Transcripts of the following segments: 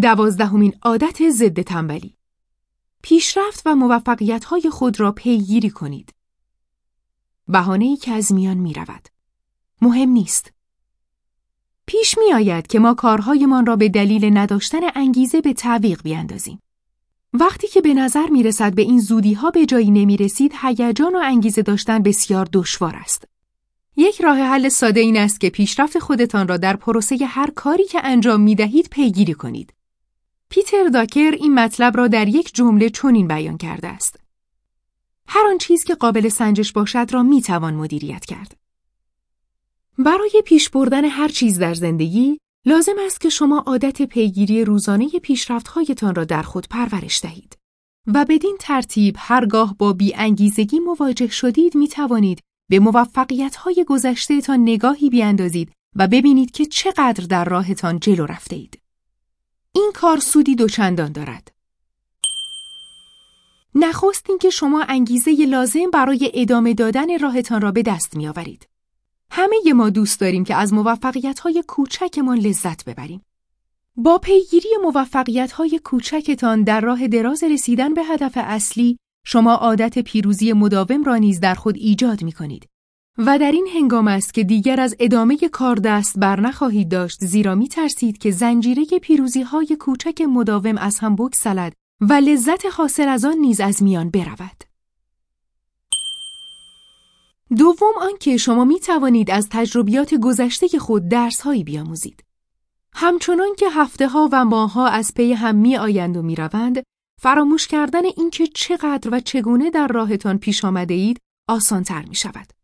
دوازدهمین عادت ضد تنبلی پیشرفت و موفقیت‌های خود را پیگیری کنید. بهانه‌ای که از میان می رود. مهم نیست. پیش می آید که ما کارهایمان را به دلیل نداشتن انگیزه به تعویق بیاندازیم. وقتی که به نظر می رسد به این زودی ها به جایی نمی رسید، هیجان و انگیزه داشتن بسیار دشوار است. یک راه حل ساده این است که پیشرفت خودتان را در پروسه هر کاری که انجام می دهید پیگیری کنید. پیتر داکر این مطلب را در یک جمله چنین بیان کرده است. هر آن چیز که قابل سنجش باشد را می توان مدیریت کرد. برای پیش بردن هر چیز در زندگی لازم است که شما عادت پیگیری روزانه پیشرفت‌هایتان را در خود پرورش دهید و بدین ترتیب هرگاه با بیانگیزگی مواجه شدید می توانید به موفقیت‌های گذشتهتان نگاهی بیاندازید و ببینید که چقدر در راهتان جلو رفته اید. این کار سودی دوچندان دارد. نخست اینکه شما انگیزه لازم برای ادامه دادن راهتان را به دست می آورید. همه ما دوست داریم که از موفقیت‌های کوچکمان لذت ببریم. با پیگیری موفقیت‌های کوچکتان در راه دراز رسیدن به هدف اصلی، شما عادت پیروزی مداوم را نیز در خود ایجاد می کنید. و در این هنگام است که دیگر از ادامه کار دست بر نخواهید داشت زیرا می ترسید که زنجیره پیروزی های کوچک مداوم از هم بگسلد و لذت حاصل از آن نیز از میان برود. دوم آنکه شما می توانید از تجربیات گذشته خود درس هایی بیاموزید. همچنان که هفته ها و ماه ها از پی هم می آیند و می روند، فراموش کردن اینکه چقدر و چگونه در راهتان پیش آمده اید آسان تر می شود.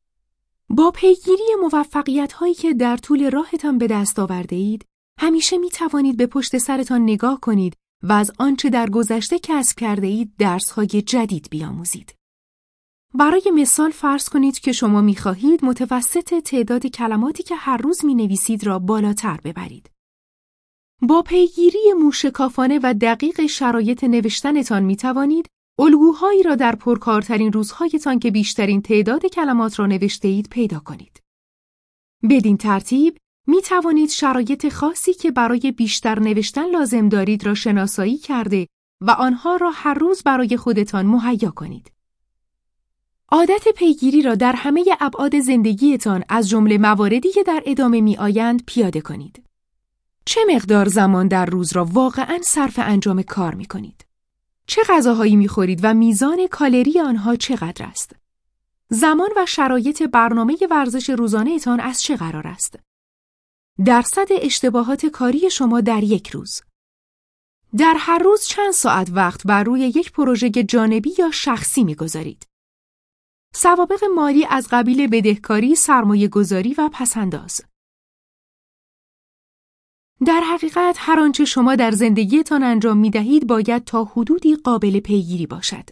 با پیگیری موفقیت هایی که در طول راهتان به دست آورده اید، همیشه می توانید به پشت سرتان نگاه کنید و از آنچه در گذشته کسب کرده اید درس های جدید بیاموزید. برای مثال فرض کنید که شما می خواهید متوسط تعداد کلماتی که هر روز می نویسید را بالاتر ببرید. با پیگیری موشکافانه و دقیق شرایط نوشتنتان می توانید الگوهایی را در پرکارترین روزهایتان که بیشترین تعداد کلمات را نوشته اید پیدا کنید. بدین ترتیب می توانید شرایط خاصی که برای بیشتر نوشتن لازم دارید را شناسایی کرده و آنها را هر روز برای خودتان مهیا کنید. عادت پیگیری را در همه ابعاد زندگیتان از جمله مواردی که در ادامه می آیند پیاده کنید. چه مقدار زمان در روز را واقعا صرف انجام کار می کنید؟ چه غذاهایی می خورید و میزان کالری آنها چقدر است؟ زمان و شرایط برنامه ورزش روزانه تان از چه قرار است؟ درصد اشتباهات کاری شما در یک روز در هر روز چند ساعت وقت بر روی یک پروژه جانبی یا شخصی می‌گذارید؟ سوابق مالی از قبیل بدهکاری، سرمایه گذاری و پسنداز در حقیقت هر آنچه شما در زندگیتان انجام می دهید باید تا حدودی قابل پیگیری باشد.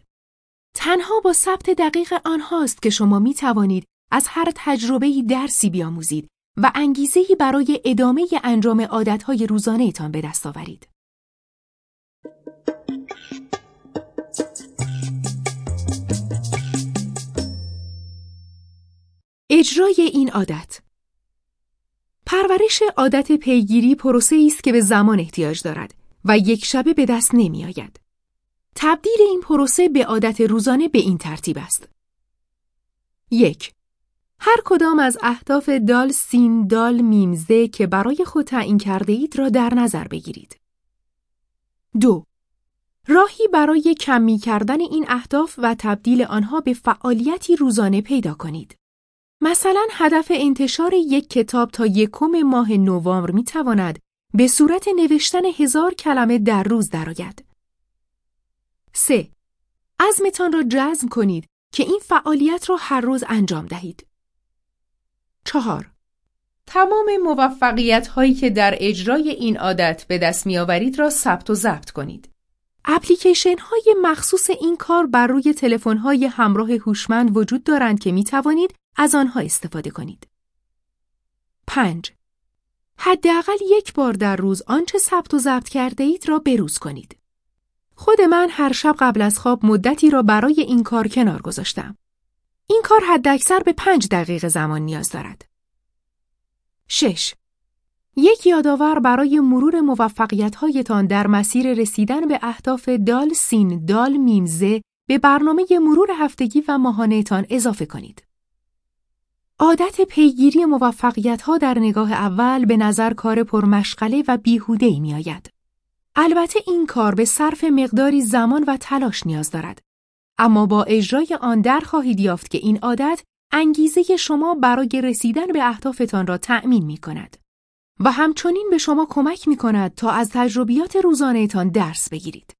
تنها با ثبت دقیق آنهاست که شما می توانید از هر تجربه‌ای درسی بیاموزید و انگیزه‌ای برای ادامه انجام عادتهای روزانهتان به دست آورید. اجرای این عادت پرورش عادت پیگیری پروسه است که به زمان احتیاج دارد و یک شبه به دست نمی آید. تبدیل این پروسه به عادت روزانه به این ترتیب است. یک هر کدام از اهداف دال سین دال میمزه که برای خود تعیین کرده اید را در نظر بگیرید. دو راهی برای کمی کردن این اهداف و تبدیل آنها به فعالیتی روزانه پیدا کنید. مثلا هدف انتشار یک کتاب تا یکم ماه نوامبر می تواند به صورت نوشتن هزار کلمه در روز درآید. 3. عزمتان را جزم کنید که این فعالیت را هر روز انجام دهید. 4. تمام موفقیت هایی که در اجرای این عادت به دست می آورید را ثبت و ضبط کنید. اپلیکیشن های مخصوص این کار بر روی تلفن های همراه هوشمند وجود دارند که می توانید از آنها استفاده کنید. 5. حداقل یک بار در روز آنچه ثبت و ضبط کرده اید را بروز کنید. خود من هر شب قبل از خواب مدتی را برای این کار کنار گذاشتم. این کار حداکثر به پنج دقیقه زمان نیاز دارد. 6. یک یادآور برای مرور موفقیت‌هایتان در مسیر رسیدن به اهداف دال سین دال میمزه به برنامه مرور هفتگی و ماهانهتان اضافه کنید. عادت پیگیری موفقیت‌ها در نگاه اول به نظر کار پرمشغله و بیهوده‌ای می‌آید. البته این کار به صرف مقداری زمان و تلاش نیاز دارد. اما با اجرای آن در خواهید یافت که این عادت انگیزه شما برای رسیدن به اهدافتان را تأمین می کند. و همچنین به شما کمک می کند تا از تجربیات روزانهتان درس بگیرید.